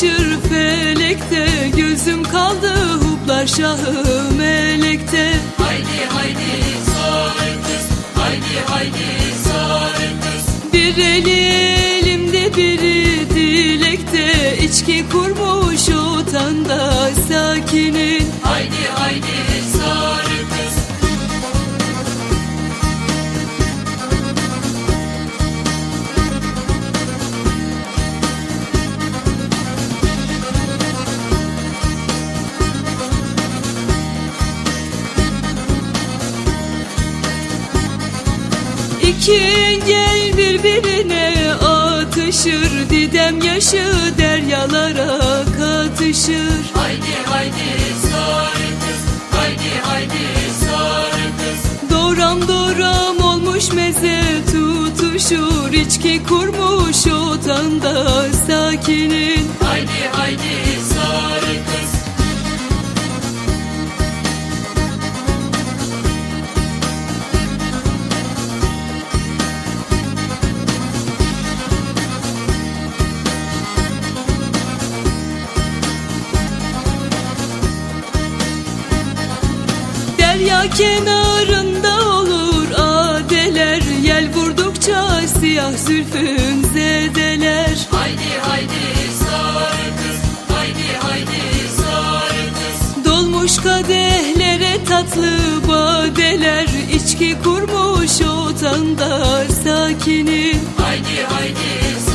Tartışır felekte. Gözüm kaldı huplar şahı melekte. Haydi haydi sarı kız. Haydi haydi sarı kız. Bir eli elimde biri dilekte. İçki kurmuş otanda sakinin. Haydi haydi İki engel birbirine atışır Didem yaşı deryalara katışır. Haydi haydi sarı kız Haydi haydi sarı kız. Doram doram olmuş meze tutuşur içki kurmuş otanda sakinin. Haydi Derya kenarında olur adeler. Yel vurdukça siyah zülfün zedeler. Haydi haydi sarı kız Haydi haydi sarı kız. Dolmuş kadehlere tatlı badeler. İçki kurmuş otağında sakini Haydi haydi sarı